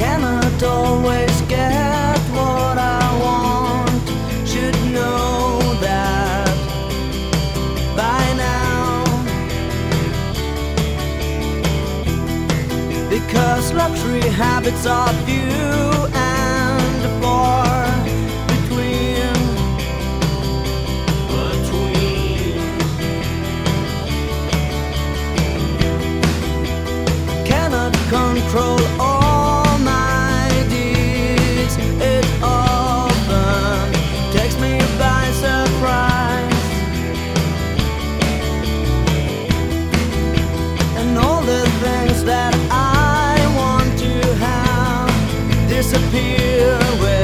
cannot always get what I want. Should know that by now. Because luxury habits are few and far. disappear.